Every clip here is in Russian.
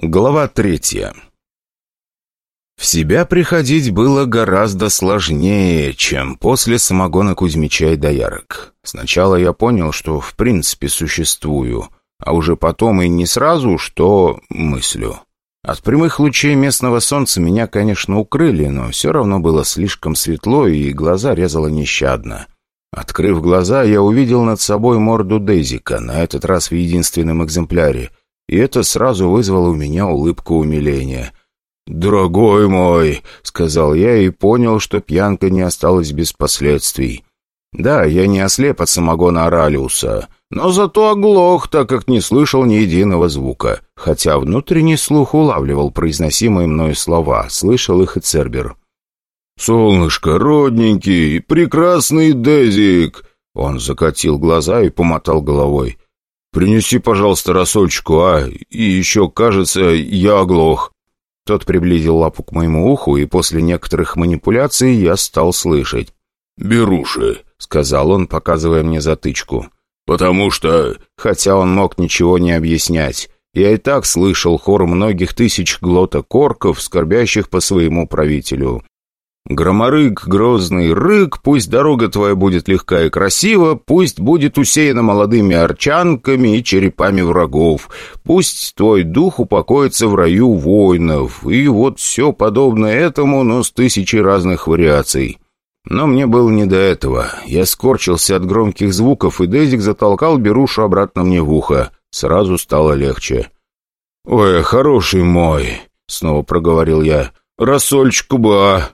Глава третья. В себя приходить было гораздо сложнее, чем после самогона Кузьмича и доярок. Сначала я понял, что в принципе существую, а уже потом и не сразу, что мыслю. От прямых лучей местного солнца меня, конечно, укрыли, но все равно было слишком светло, и глаза резало нещадно. Открыв глаза, я увидел над собой морду Дейзика, на этот раз в единственном экземпляре — и это сразу вызвало у меня улыбку умиления. «Дорогой мой!» — сказал я и понял, что пьянка не осталась без последствий. Да, я не ослеп от самогона Оралиуса, но зато оглох, так как не слышал ни единого звука, хотя внутренний слух улавливал произносимые мною слова, слышал их и Цербер. «Солнышко, родненький, прекрасный Дезик!» Он закатил глаза и помотал головой. «Принеси, пожалуйста, рассольчику, а? И еще, кажется, я оглох». Тот приблизил лапу к моему уху, и после некоторых манипуляций я стал слышать. «Беруши», — сказал он, показывая мне затычку. «Потому что...» Хотя он мог ничего не объяснять. Я и так слышал хор многих тысяч глотокорков, скорбящих по своему правителю. Громорык, грозный рык, пусть дорога твоя будет легка и красива, пусть будет усеяна молодыми арчанками и черепами врагов, пусть твой дух упокоится в раю воинов, и вот все подобное этому, но с тысячей разных вариаций. Но мне было не до этого. Я скорчился от громких звуков, и Дезик затолкал берушу обратно мне в ухо. Сразу стало легче. «Ой, хороший мой!» — снова проговорил я. «Рассольчику бы, а!»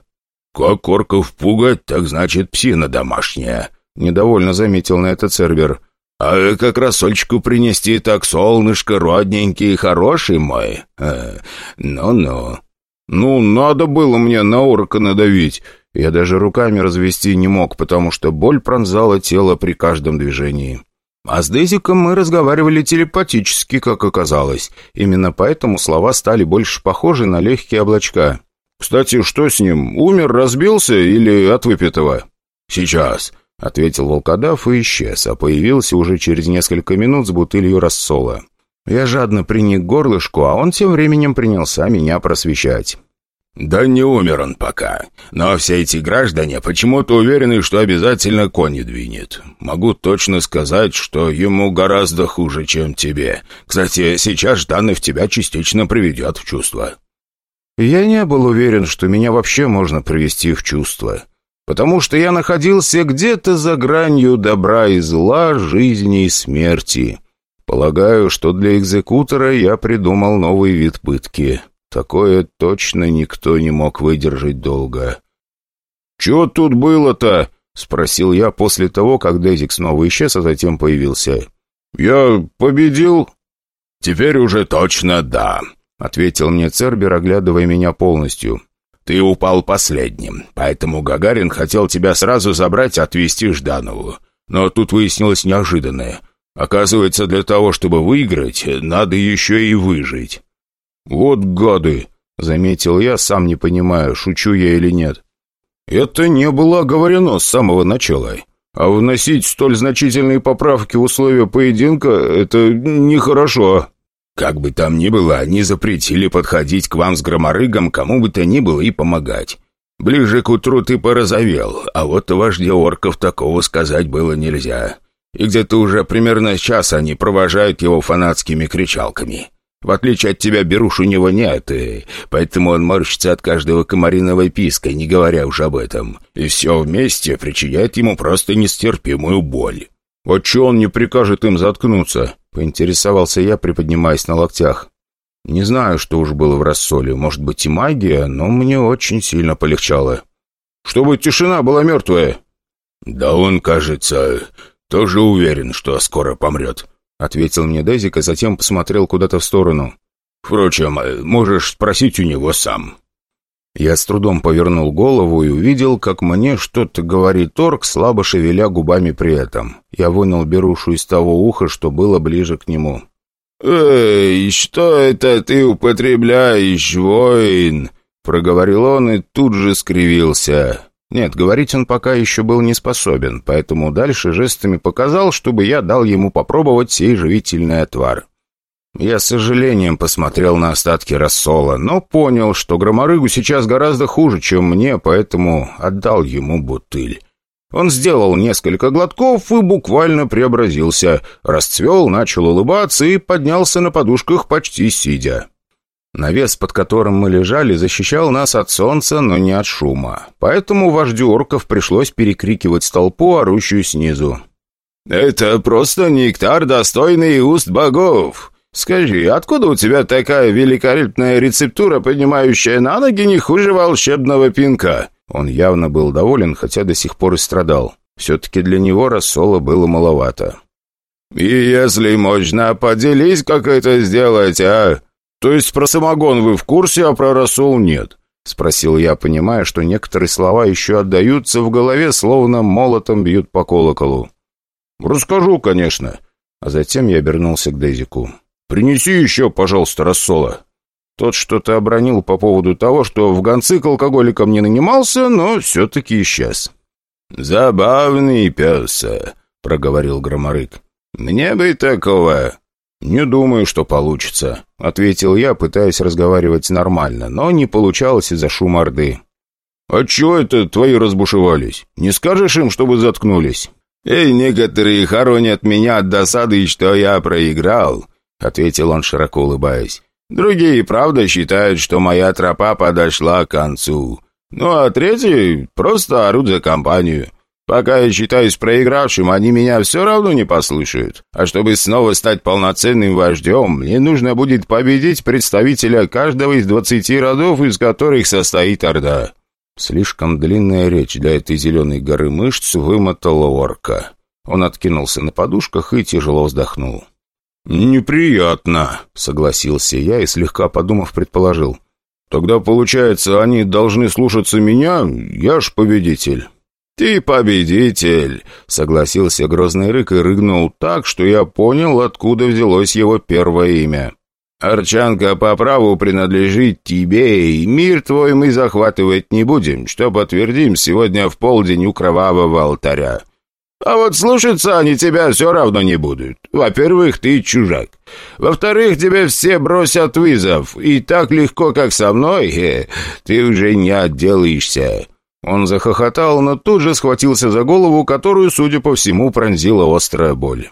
«Как орков пугать, так значит псина домашняя», — недовольно заметил на это Цербер. «А как рассольчику принести, так солнышко, родненький и хороший мой? Э, ну-ну». «Ну, надо было мне на орка надавить. Я даже руками развести не мог, потому что боль пронзала тело при каждом движении». А с Дезиком мы разговаривали телепатически, как оказалось. Именно поэтому слова стали больше похожи на легкие облачка. «Кстати, что с ним? Умер, разбился или от выпитого?» «Сейчас», — ответил волкодав и исчез, а появился уже через несколько минут с бутылью рассола. Я жадно приник к горлышку, а он тем временем принялся меня просвещать. «Да не умер он пока. Но все эти граждане почему-то уверены, что обязательно кони двинет. Могу точно сказать, что ему гораздо хуже, чем тебе. Кстати, сейчас Жданов тебя частично приведет в чувство». Я не был уверен, что меня вообще можно привести в чувство, потому что я находился где-то за гранью добра и зла, жизни и смерти. Полагаю, что для экзекутора я придумал новый вид пытки. Такое точно никто не мог выдержать долго. «Чего тут было-то?» — спросил я после того, как Дезик снова исчез, а затем появился. «Я победил?» «Теперь уже точно да», — ответил мне Цербер, оглядывая меня полностью. «Ты упал последним, поэтому Гагарин хотел тебя сразу забрать и отвезти Жданову. Но тут выяснилось неожиданное. Оказывается, для того, чтобы выиграть, надо еще и выжить». «Вот гады!» — заметил я, сам не понимаю, шучу я или нет. «Это не было оговорено с самого начала. А вносить столь значительные поправки в условия поединка — это нехорошо». Как бы там ни было, они запретили подходить к вам с громорыгом кому бы то ни было и помогать. Ближе к утру ты порозовел, а вот вожде орков такого сказать было нельзя. И где-то уже примерно час они провожают его фанатскими кричалками. В отличие от тебя, беруш у него нет, и поэтому он морщится от каждого комариного писка, не говоря уж об этом. И все вместе причиняет ему просто нестерпимую боль. Вот что он не прикажет им заткнуться?» Поинтересовался я, приподнимаясь на локтях. Не знаю, что уж было в рассоле, может быть и магия, но мне очень сильно полегчало. Чтобы тишина была мертвая. Да он, кажется, тоже уверен, что скоро помрет, ответил мне Дезик, а затем посмотрел куда-то в сторону. Впрочем, можешь спросить у него сам. Я с трудом повернул голову и увидел, как мне что-то говорит орк, слабо шевеля губами при этом. Я вынул берушу из того уха, что было ближе к нему. «Эй, что это ты употребляешь, воин?» Проговорил он и тут же скривился. Нет, говорить он пока еще был не способен, поэтому дальше жестами показал, чтобы я дал ему попробовать сей живительный отвар. Я с сожалением посмотрел на остатки рассола, но понял, что Громорыгу сейчас гораздо хуже, чем мне, поэтому отдал ему бутыль. Он сделал несколько глотков и буквально преобразился, расцвел, начал улыбаться и поднялся на подушках почти сидя. Навес, под которым мы лежали, защищал нас от солнца, но не от шума. Поэтому вождю орков пришлось перекрикивать толпу, орущую снизу. «Это просто нектар, достойный уст богов. Скажи, откуда у тебя такая великолепная рецептура, поднимающая на ноги не хуже волшебного пинка?» Он явно был доволен, хотя до сих пор и страдал. Все-таки для него рассола было маловато. «И если можно, поделись, как это сделать, а? То есть про самогон вы в курсе, а про рассол нет?» Спросил я, понимая, что некоторые слова еще отдаются в голове, словно молотом бьют по колоколу. «Расскажу, конечно». А затем я обернулся к Дейзику. «Принеси еще, пожалуйста, рассола». Тот что-то обронил по поводу того, что в гонцы к алкоголикам не нанимался, но все-таки исчез. «Забавный пес», — проговорил Громорык. «Мне бы такого». «Не думаю, что получится», — ответил я, пытаясь разговаривать нормально, но не получалось из-за шума орды. «А чего это твои разбушевались? Не скажешь им, чтобы заткнулись?» «Эй, некоторые хоронят меня от досады, что я проиграл», — ответил он, широко улыбаясь. «Другие, правда, считают, что моя тропа подошла к концу. Ну, а третьи просто орут за компанию. Пока я считаюсь проигравшим, они меня все равно не послушают. А чтобы снова стать полноценным вождем, мне нужно будет победить представителя каждого из двадцати родов, из которых состоит Орда». Слишком длинная речь для этой зеленой горы мышц вымотала орка. Он откинулся на подушках и тяжело вздохнул. «Неприятно», — согласился я и, слегка подумав, предположил. «Тогда, получается, они должны слушаться меня? Я ж победитель». «Ты победитель», — согласился грозный рык и рыгнул так, что я понял, откуда взялось его первое имя. «Арчанка по праву принадлежит тебе, и мир твой мы захватывать не будем, что подтвердим сегодня в полдень у кровавого алтаря. А вот слушаться они тебя все равно не будут. Во-первых, ты чужак. Во-вторых, тебе все бросят вызов, и так легко, как со мной, э, ты уже не отделаешься». Он захохотал, но тут же схватился за голову, которую, судя по всему, пронзила острая боль.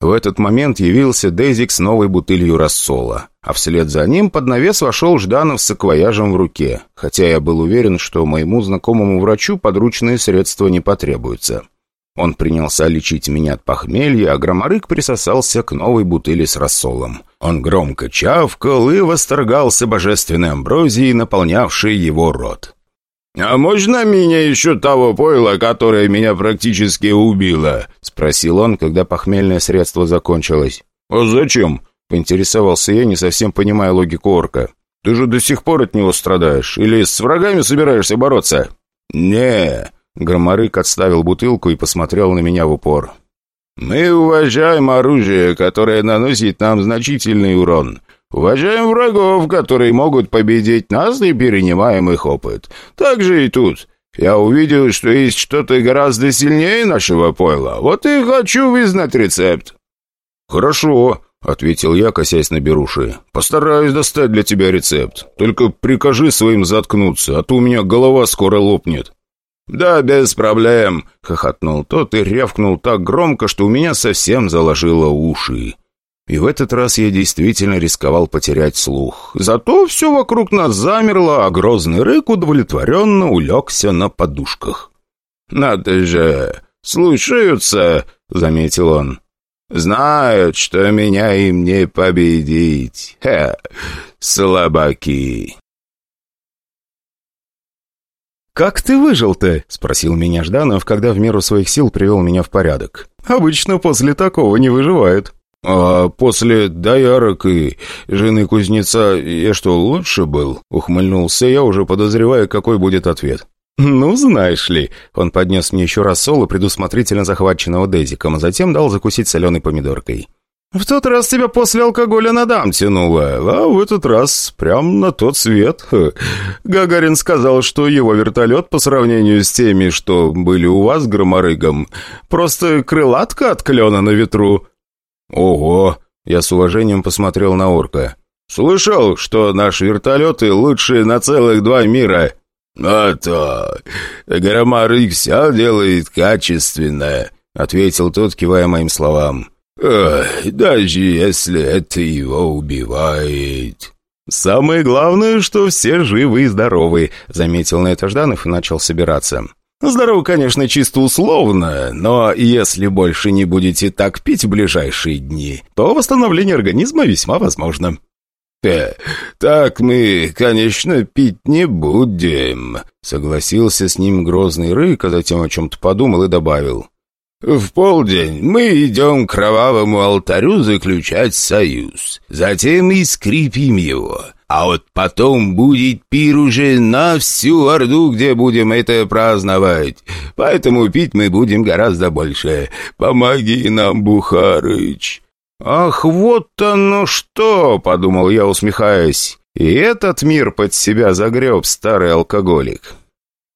В этот момент явился Дейзик с новой бутылью рассола, а вслед за ним под навес вошел Жданов с саквояжем в руке, хотя я был уверен, что моему знакомому врачу подручные средства не потребуются. Он принялся лечить меня от похмелья, а громорык присосался к новой бутыли с рассолом. Он громко чавкал и восторгался божественной амброзией, наполнявшей его рот. «А можно меня еще того пойла, которое меня практически убило?» — спросил он, когда похмельное средство закончилось. «А зачем?» — поинтересовался я, не совсем понимая логику орка. «Ты же до сих пор от него страдаешь. Или с врагами собираешься бороться?» «Не». Громорык отставил бутылку и посмотрел на меня в упор. «Мы уважаем оружие, которое наносит нам значительный урон. Уважаем врагов, которые могут победить нас и перенимаем их опыт. Так же и тут. Я увидел, что есть что-то гораздо сильнее нашего пойла. Вот и хочу вызнать рецепт». «Хорошо», — ответил я, косясь на беруши. «Постараюсь достать для тебя рецепт. Только прикажи своим заткнуться, а то у меня голова скоро лопнет». «Да, без проблем», — хохотнул тот и рявкнул так громко, что у меня совсем заложило уши. И в этот раз я действительно рисковал потерять слух. Зато все вокруг нас замерло, а грозный рык удовлетворенно улегся на подушках. «Надо же! Слушаются!» — заметил он. «Знают, что меня им не победить. Ха! Слабаки!» «Как ты выжил-то?» — спросил меня Жданов, когда в меру своих сил привел меня в порядок. «Обычно после такого не выживают». «А после доярок и жены кузнеца я что, лучше был?» Ухмыльнулся я, уже подозревая, какой будет ответ. «Ну, знаешь ли...» Он поднес мне еще раз соло, предусмотрительно захваченного Дезиком, а затем дал закусить соленой помидоркой. «В тот раз тебя после алкоголя на дам тянуло, а в этот раз прям на тот свет. Гагарин сказал, что его вертолет по сравнению с теми, что были у вас громорыгом, просто крылатка от клена на ветру». «Ого!» Я с уважением посмотрел на орка. «Слышал, что наши вертолеты лучшие на целых два мира?» «А то! Громарык все делает качественно», — ответил тот, кивая моим словам. «Ой, даже если это его убивает». «Самое главное, что все живы и здоровы», — заметил на это Жданов и начал собираться. «Здорово, конечно, чисто условно, но если больше не будете так пить в ближайшие дни, то восстановление организма весьма возможно». «Э, так мы, конечно, пить не будем», — согласился с ним грозный рык, а затем о чем-то подумал и добавил. «В полдень мы идем к кровавому алтарю заключать союз. Затем и скрипим его. А вот потом будет пир уже на всю Орду, где будем это праздновать. Поэтому пить мы будем гораздо больше. Помоги нам, Бухарыч». «Ах, вот оно что!» — подумал я, усмехаясь. «И этот мир под себя загреб старый алкоголик».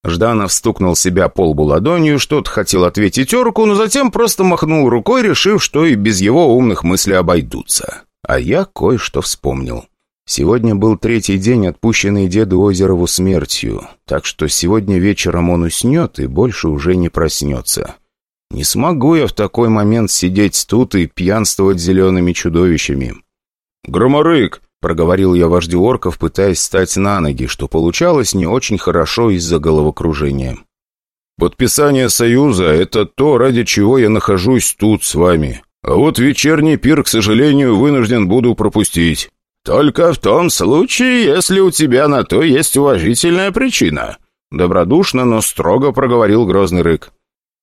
Жданов стукнул себя по лбу ладонью, что-то хотел ответить орку, но затем просто махнул рукой, решив, что и без его умных мыслей обойдутся. А я кое-что вспомнил. Сегодня был третий день, отпущенный деду Озерову смертью, так что сегодня вечером он уснет и больше уже не проснется. Не смогу я в такой момент сидеть тут и пьянствовать зелеными чудовищами. «Громорык!» — проговорил я вождю орков, пытаясь встать на ноги, что получалось не очень хорошо из-за головокружения. «Подписание союза — это то, ради чего я нахожусь тут с вами. А вот вечерний пир, к сожалению, вынужден буду пропустить. Только в том случае, если у тебя на то есть уважительная причина», — добродушно, но строго проговорил грозный рык.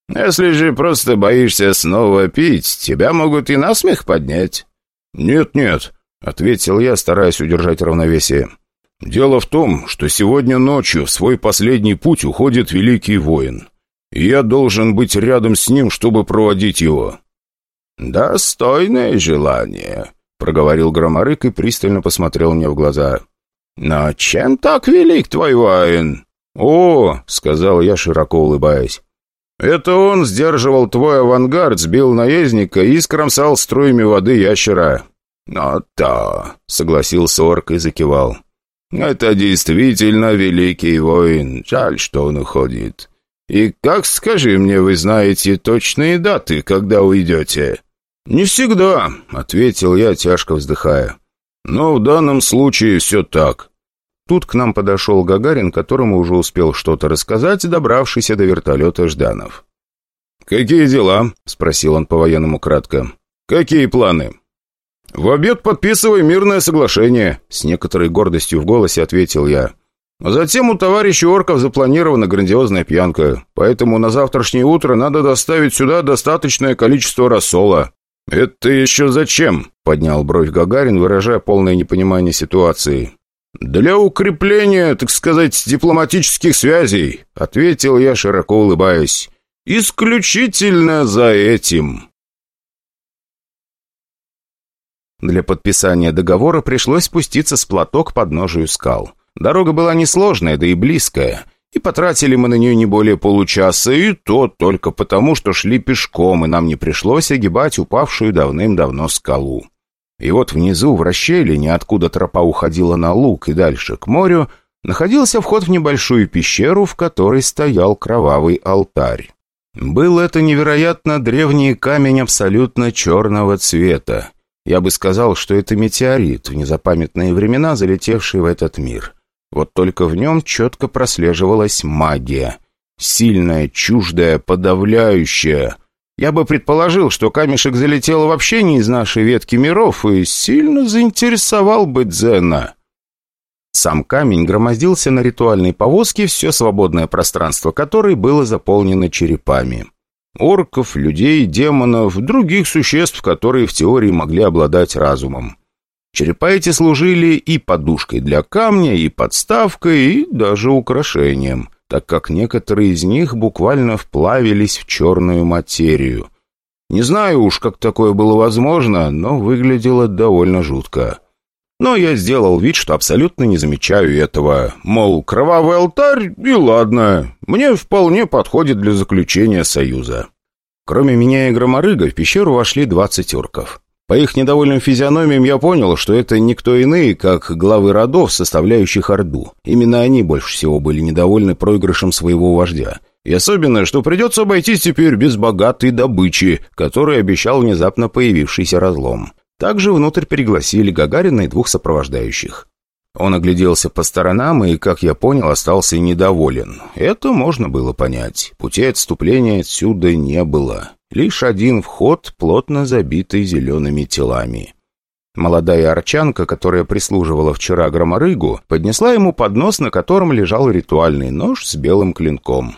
Если же просто боишься снова пить, тебя могут и насмех поднять». «Нет-нет», — ответил я, стараясь удержать равновесие. «Дело в том, что сегодня ночью в свой последний путь уходит великий воин. И я должен быть рядом с ним, чтобы проводить его». «Достойное желание», — проговорил Громорык и пристально посмотрел мне в глаза. «Но чем так велик твой воин?» «О!» — сказал я, широко улыбаясь. «Это он сдерживал твой авангард, сбил наездника и скромсал струями воды ящера». «Ну то», — согласился орк и закивал. «Это действительно великий воин. Жаль, что он уходит. И как, скажи мне, вы знаете точные даты, когда уйдете?» «Не всегда», — ответил я, тяжко вздыхая. «Но в данном случае все так. Тут к нам подошел Гагарин, которому уже успел что-то рассказать, добравшийся до вертолета Жданов. «Какие дела?» — спросил он по-военному кратко. «Какие планы?» «В обед подписывай мирное соглашение», — с некоторой гордостью в голосе ответил я. «Затем у товарища Орков запланирована грандиозная пьянка, поэтому на завтрашнее утро надо доставить сюда достаточное количество рассола». «Это еще зачем?» — поднял бровь Гагарин, выражая полное непонимание ситуации. «Для укрепления, так сказать, дипломатических связей», — ответил я, широко улыбаясь. «Исключительно за этим». Для подписания договора пришлось спуститься с плато к подножию скал. Дорога была несложная, да и близкая, и потратили мы на нее не более получаса, и то только потому, что шли пешком, и нам не пришлось огибать упавшую давным-давно скалу. И вот внизу, в расщелине, откуда тропа уходила на луг и дальше к морю, находился вход в небольшую пещеру, в которой стоял кровавый алтарь. Был это невероятно древний камень абсолютно черного цвета. Я бы сказал, что это метеорит, в незапамятные времена залетевший в этот мир. Вот только в нем четко прослеживалась магия. Сильная, чуждая, подавляющая — я бы предположил, что камешек залетел вообще не из нашей ветки миров и сильно заинтересовал бы Дзена. Сам камень громоздился на ритуальной повозке, все свободное пространство которой было заполнено черепами. Орков, людей, демонов, других существ, которые в теории могли обладать разумом. Черепа эти служили и подушкой для камня, и подставкой, и даже украшением так как некоторые из них буквально вплавились в черную материю. Не знаю уж, как такое было возможно, но выглядело довольно жутко. Но я сделал вид, что абсолютно не замечаю этого. Мол, кровавый алтарь, и ладно, мне вполне подходит для заключения союза. Кроме меня и Громорыга в пещеру вошли двадцать орков. По их недовольным физиономиям я понял, что это никто иные, как главы родов, составляющих Орду. Именно они больше всего были недовольны проигрышем своего вождя. И особенно, что придется обойтись теперь без богатой добычи, которую обещал внезапно появившийся разлом. Также внутрь пригласили Гагарина и двух сопровождающих. Он огляделся по сторонам и, как я понял, остался недоволен. Это можно было понять. Путей отступления отсюда не было. Лишь один вход, плотно забитый зелеными телами. Молодая арчанка, которая прислуживала вчера громорыгу, поднесла ему поднос, на котором лежал ритуальный нож с белым клинком.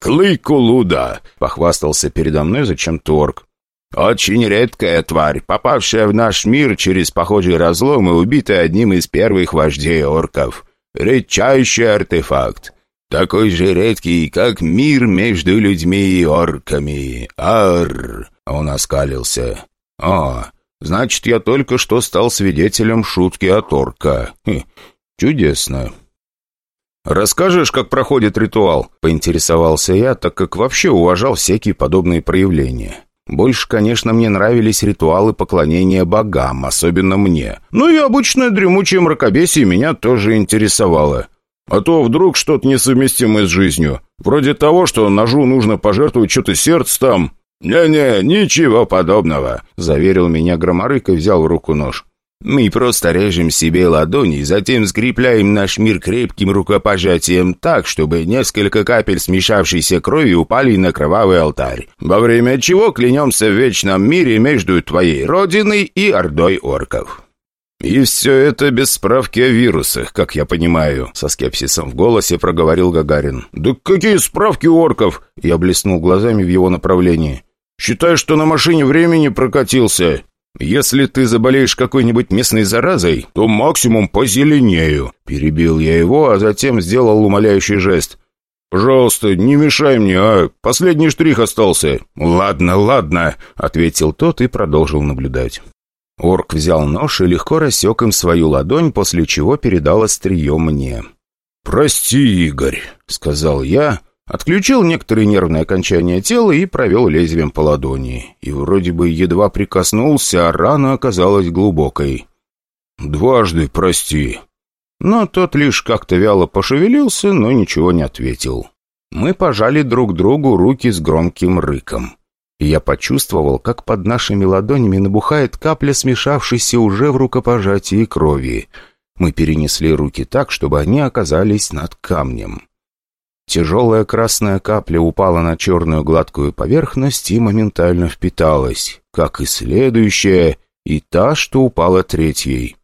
«Клыкулуда!» — похвастался передо мной зачем торг. «Очень редкая тварь, попавшая в наш мир через похожий разлом и убитая одним из первых вождей орков. Редчайший артефакт. Такой же редкий, как мир между людьми и орками. Ар! Он оскалился. А, значит, я только что стал свидетелем шутки от орка. Хм, чудесно. «Расскажешь, как проходит ритуал?» — поинтересовался я, так как вообще уважал всякие подобные проявления. Больше, конечно, мне нравились ритуалы поклонения богам, особенно мне. Ну и обычное дремучее мракобесие меня тоже интересовало. А то вдруг что-то несовместимое с жизнью. Вроде того, что ножу нужно пожертвовать что-то сердце там. «Не-не, ничего подобного», — заверил меня Громорык и взял в руку нож. «Мы просто режем себе ладони, затем скрепляем наш мир крепким рукопожатием так, чтобы несколько капель смешавшейся крови упали на кровавый алтарь, во время чего клянемся в вечном мире между твоей родиной и ордой орков». «И все это без справки о вирусах, как я понимаю», — со скепсисом в голосе проговорил Гагарин. «Да какие справки у орков?» — я блеснул глазами в его направлении. «Считай, что на машине времени прокатился. Если ты заболеешь какой-нибудь местной заразой, то максимум позеленею». Перебил я его, а затем сделал умоляющий жест. «Пожалуйста, не мешай мне, а последний штрих остался». «Ладно, ладно», — ответил тот и продолжил наблюдать. Орк взял нож и легко рассек им свою ладонь, после чего передал острие мне. «Прости, Игорь», — сказал я, отключил некоторые нервные окончания тела и провел лезвием по ладони. И вроде бы едва прикоснулся, а рана оказалась глубокой. «Дважды прости». Но тот лишь как-то вяло пошевелился, но ничего не ответил. Мы пожали друг другу руки с громким рыком и я почувствовал, как под нашими ладонями набухает капля, смешавшейся уже в рукопожатии крови. Мы перенесли руки так, чтобы они оказались над камнем. Тяжелая красная капля упала на черную гладкую поверхность и моментально впиталась, как и следующая, и та, что упала третьей.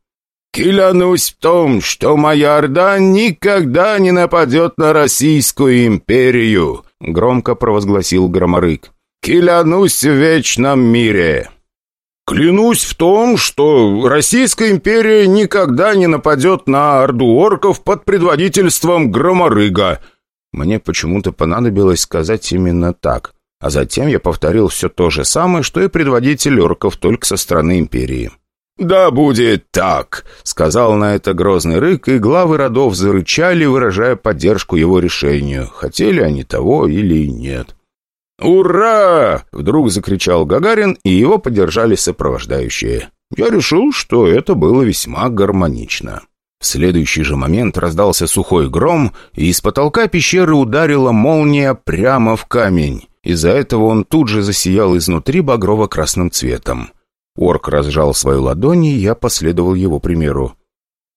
«Клянусь в том, что моя Орда никогда не нападет на Российскую империю!» — громко провозгласил Громорык. «Клянусь в вечном мире!» «Клянусь в том, что Российская империя никогда не нападет на орду орков под предводительством Громорыга!» Мне почему-то понадобилось сказать именно так, а затем я повторил все то же самое, что и предводитель орков, только со стороны империи. «Да будет так», — сказал на это грозный рык, и главы родов зарычали, выражая поддержку его решению, хотели они того или нет. «Ура!» — вдруг закричал Гагарин, и его поддержали сопровождающие. Я решил, что это было весьма гармонично. В следующий же момент раздался сухой гром, и из потолка пещеры ударила молния прямо в камень. Из-за этого он тут же засиял изнутри багрово-красным цветом. Орк разжал свою ладонь, и я последовал его примеру.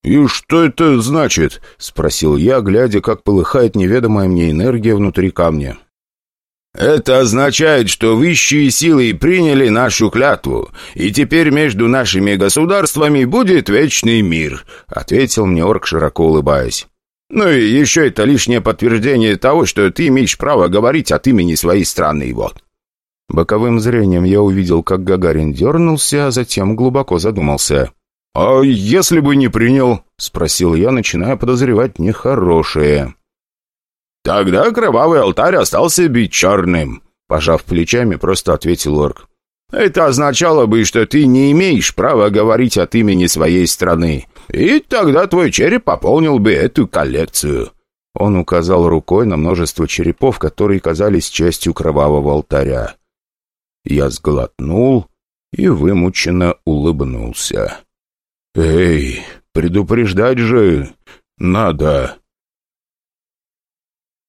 «И что это значит?» — спросил я, глядя, как полыхает неведомая мне энергия внутри камня. «Это означает, что высшие силы приняли нашу клятву, и теперь между нашими государствами будет вечный мир», — ответил мне орк, широко улыбаясь. «Ну и еще это лишнее подтверждение того, что ты имеешь право говорить от имени своей страны, вот». Боковым зрением я увидел, как Гагарин дернулся, а затем глубоко задумался. «А если бы не принял?» — спросил я, начиная подозревать нехорошее. «Тогда кровавый алтарь остался быть черным», — пожав плечами, просто ответил орк. «Это означало бы, что ты не имеешь права говорить от имени своей страны, и тогда твой череп пополнил бы эту коллекцию». Он указал рукой на множество черепов, которые казались частью кровавого алтаря. Я сглотнул и вымученно улыбнулся. «Эй, предупреждать же надо!»